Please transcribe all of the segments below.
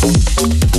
Thank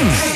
James.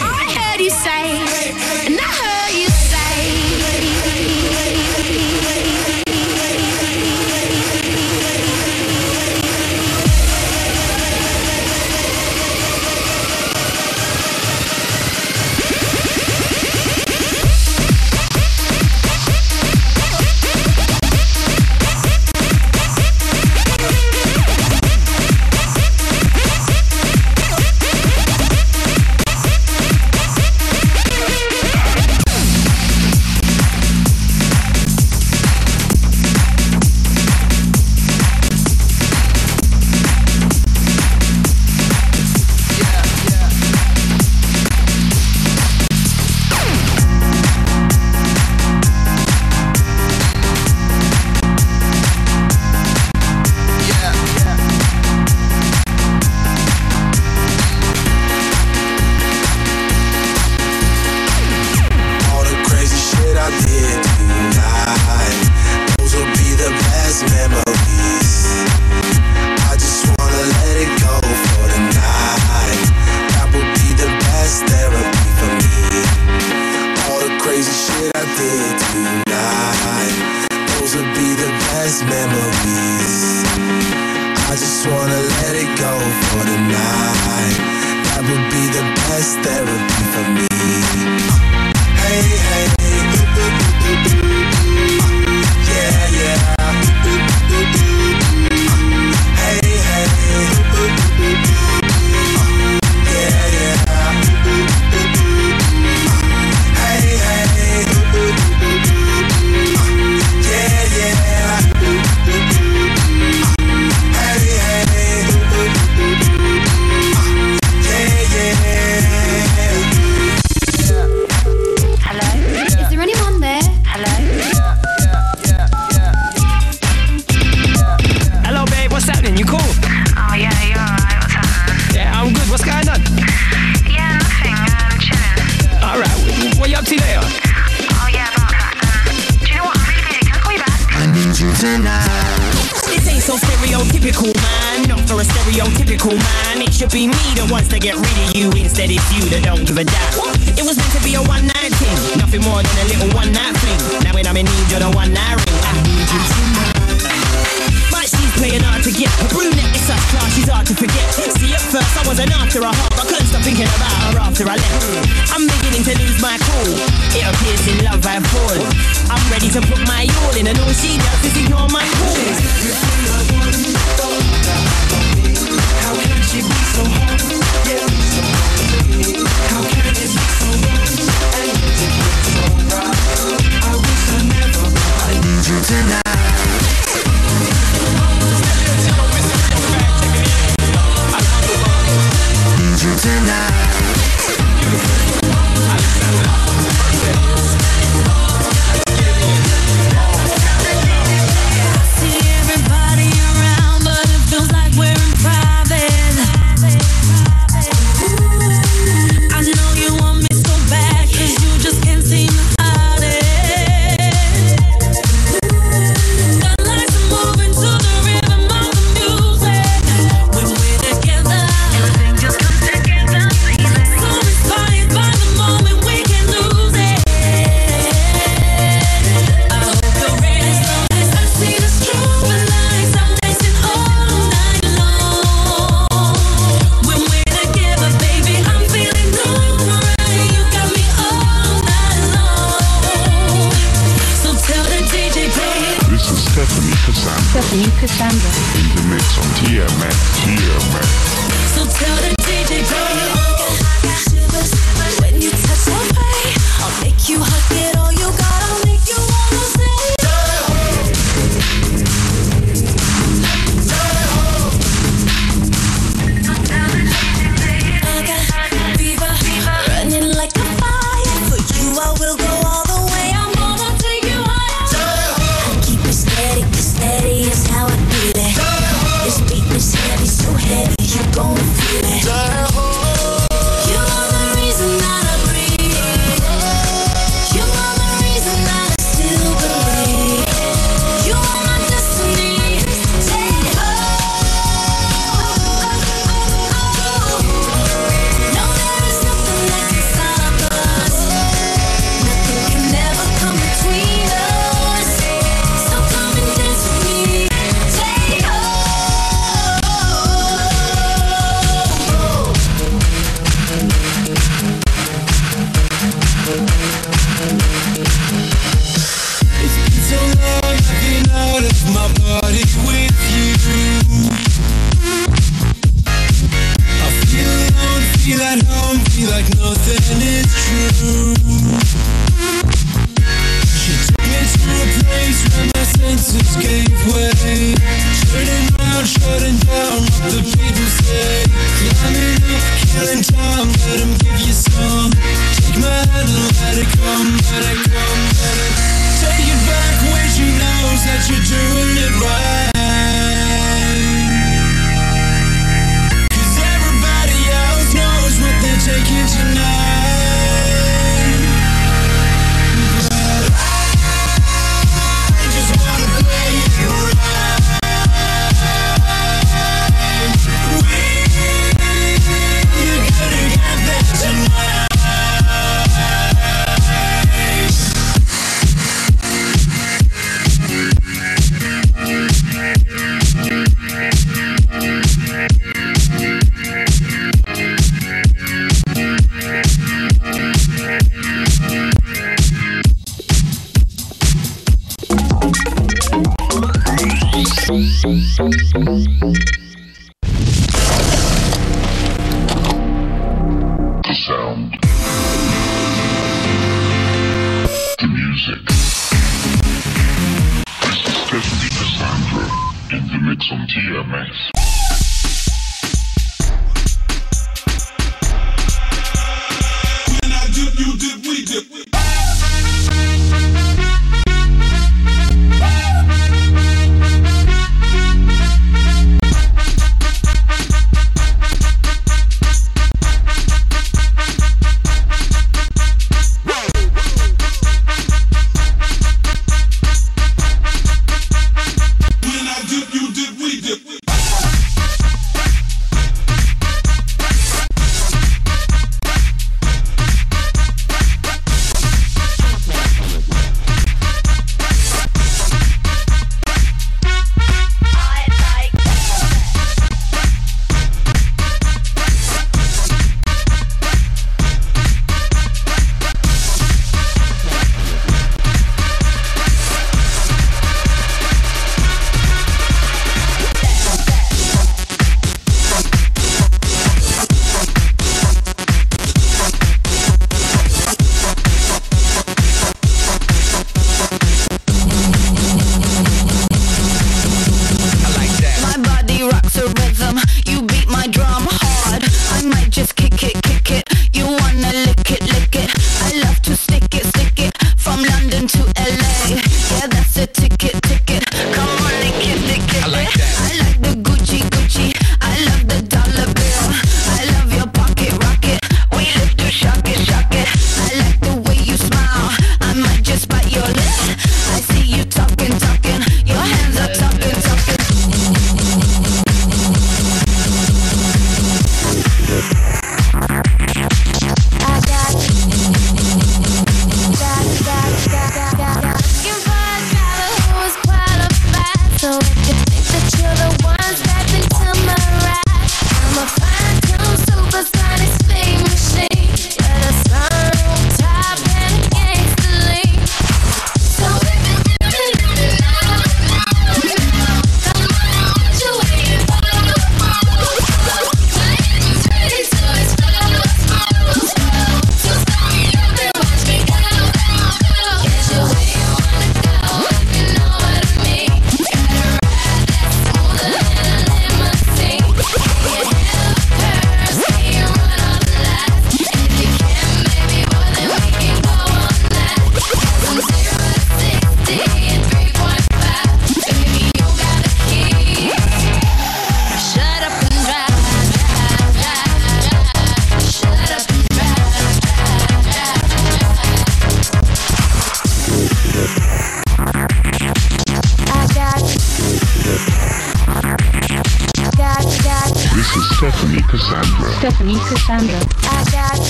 Stephanie Cassandra.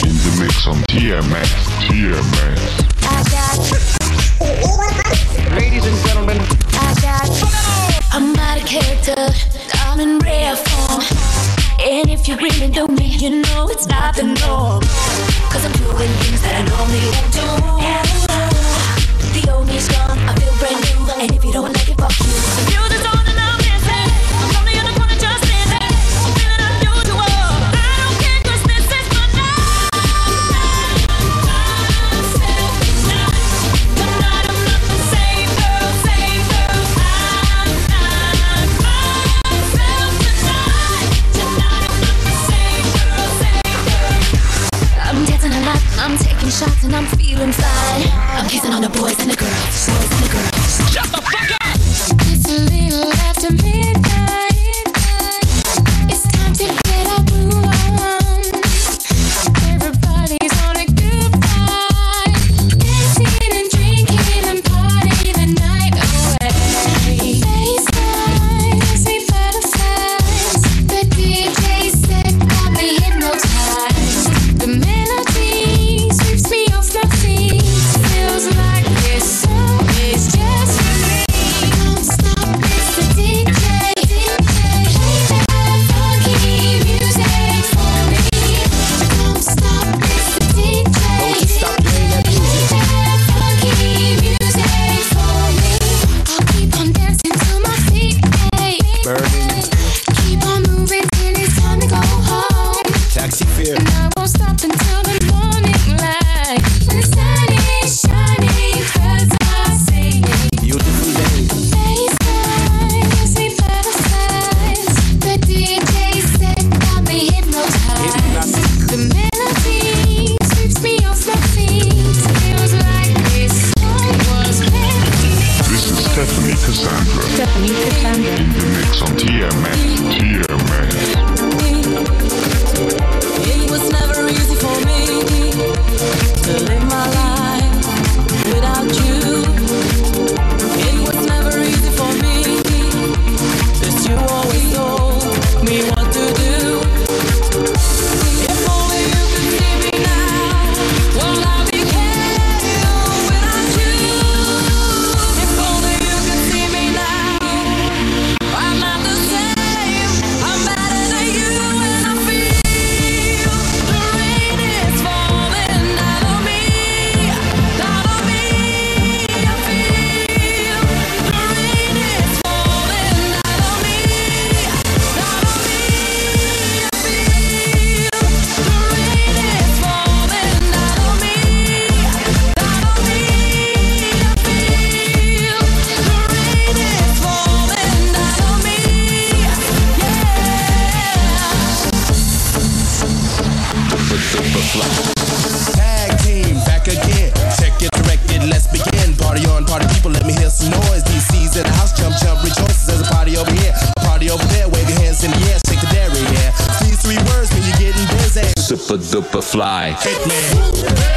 In the mix on TMS, TMS. Ladies and gentlemen. I'm out a character, I'm in rare form. And if you really know me, you know it's not the norm. Cause I'm doing things that I normally don't do. Yeah. Fly.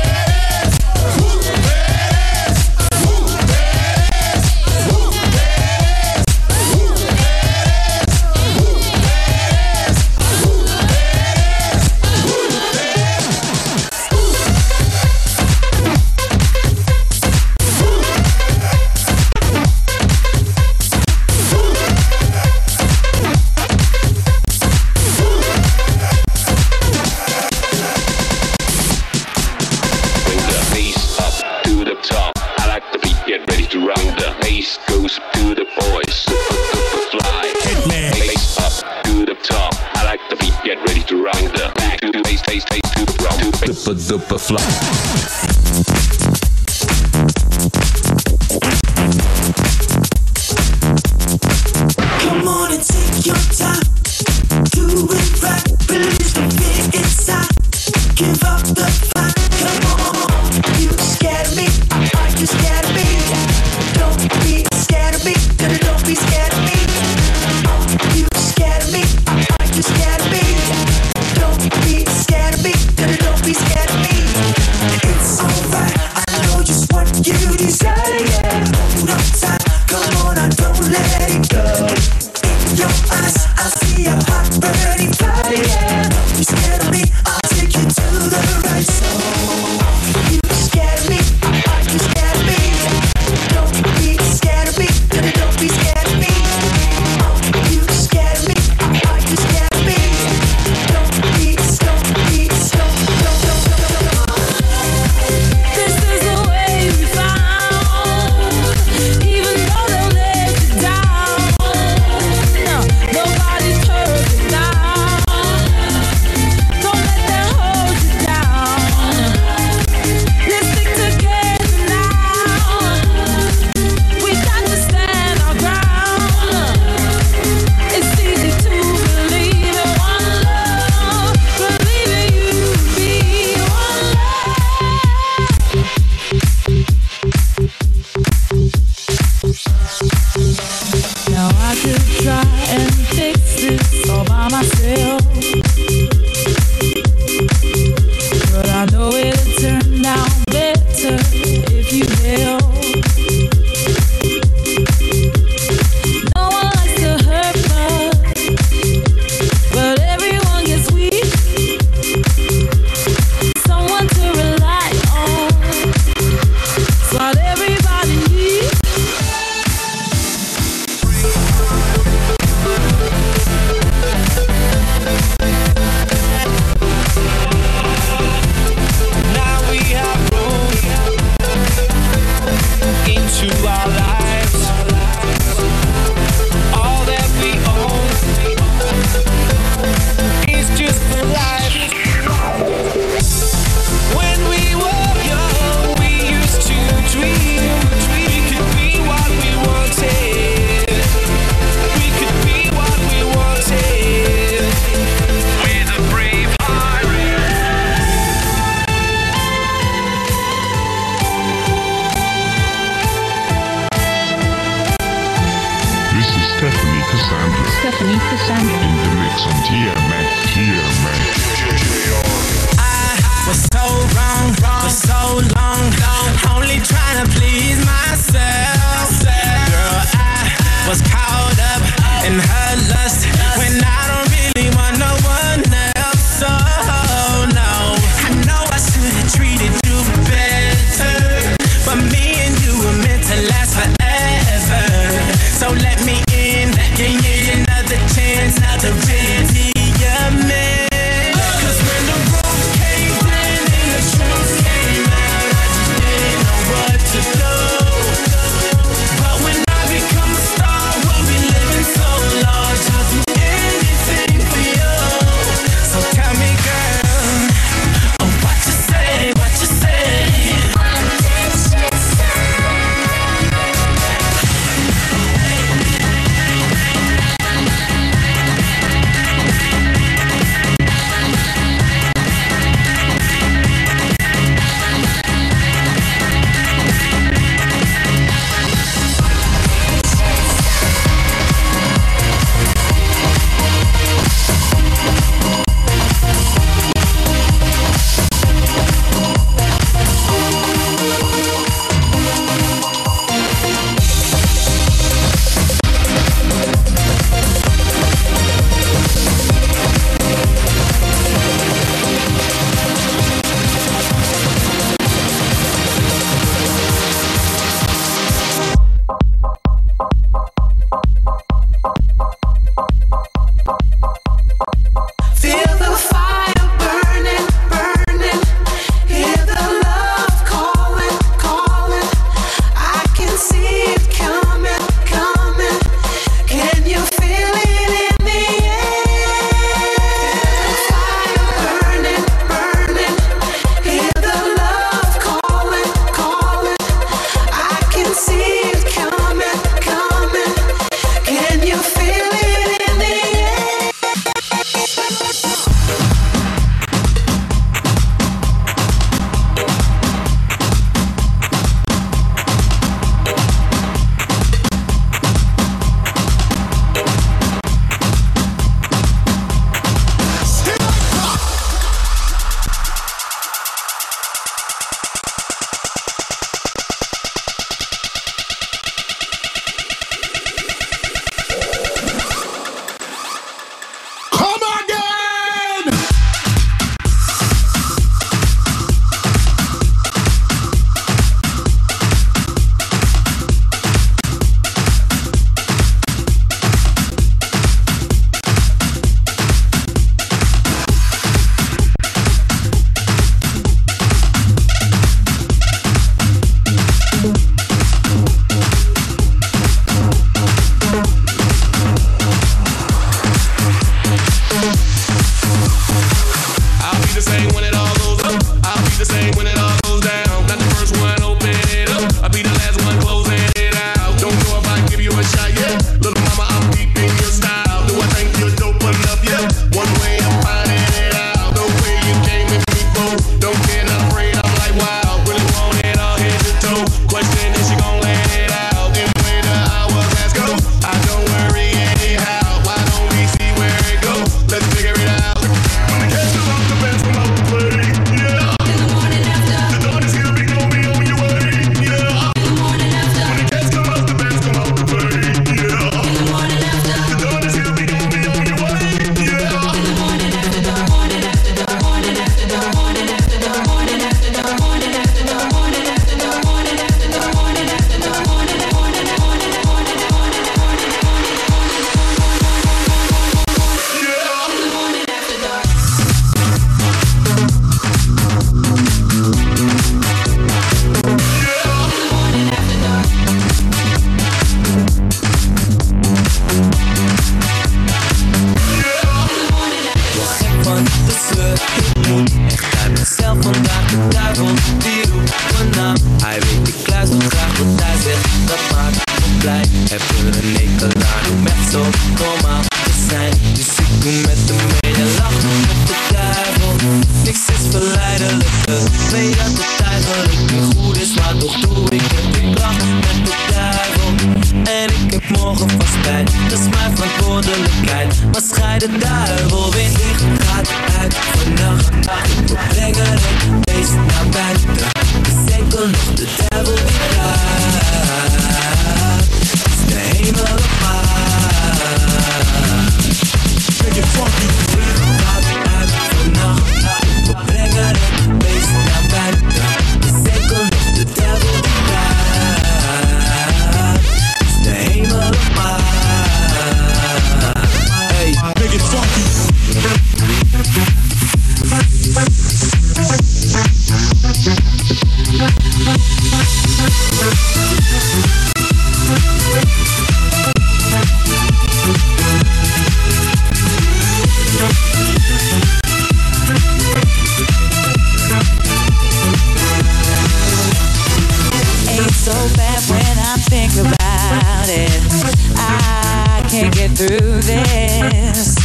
I can't get through this.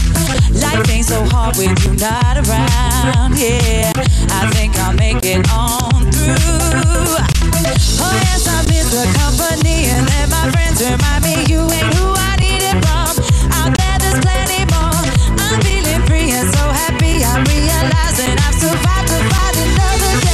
Life ain't so hard when you're not around. Yeah, I think I'll make it on through. Oh yes, I miss the company and then my friends remind me you ain't who I needed from. Out there, there's plenty more. I'm feeling free and so happy. I'm realizing I've survived to find another day.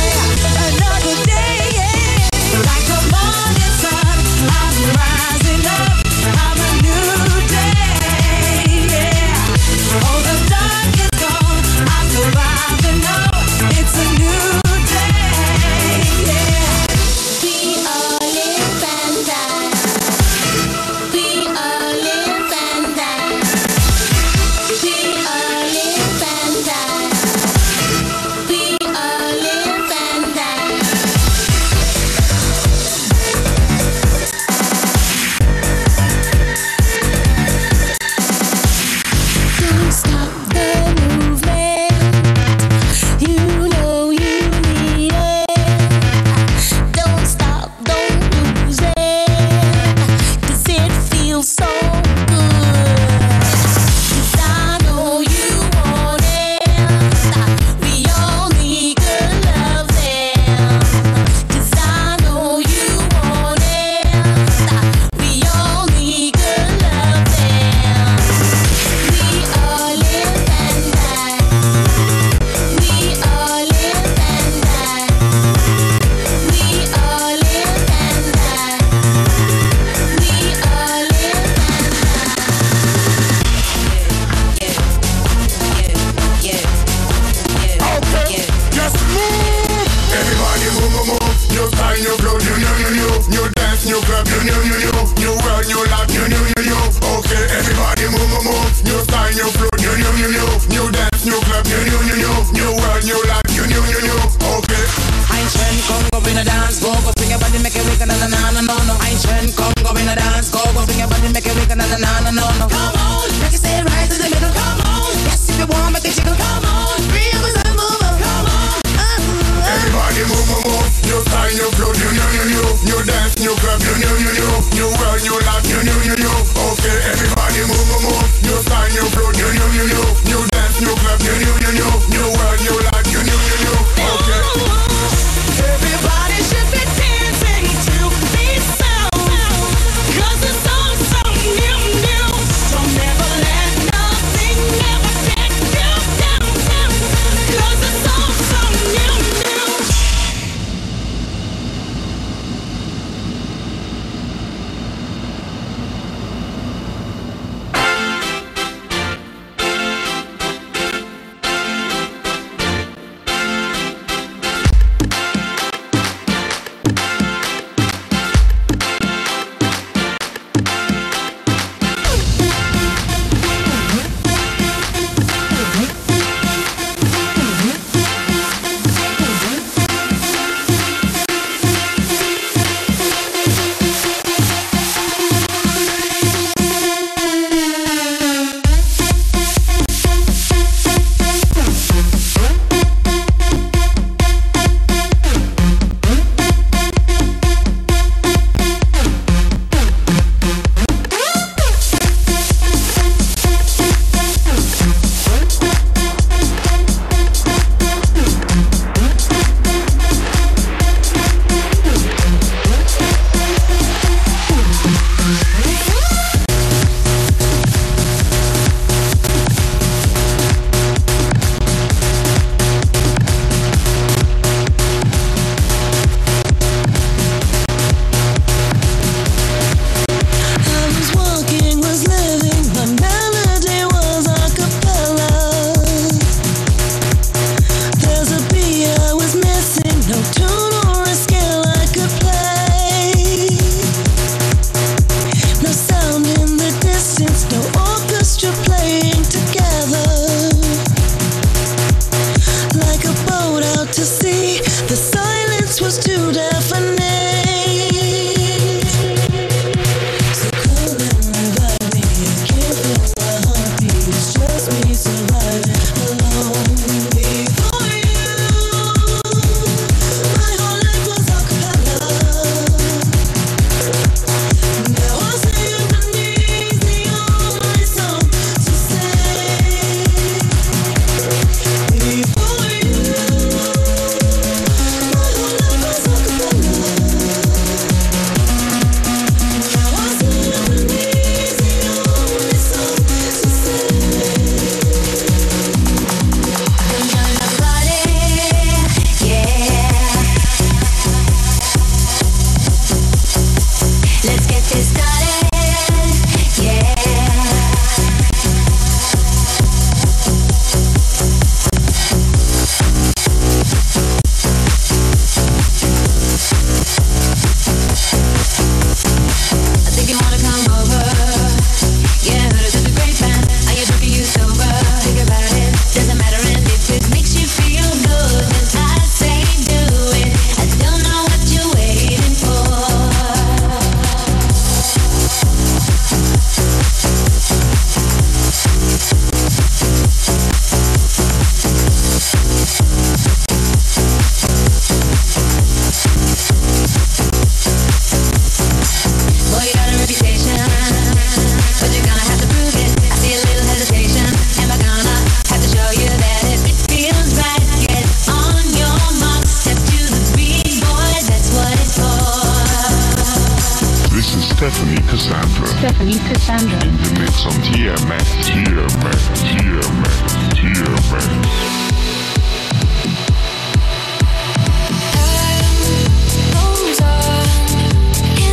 Stephanie Cassandra. Stephanie Cassandra. In the mix on TMS. TMS. TMS. TMS.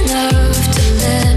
Enough to live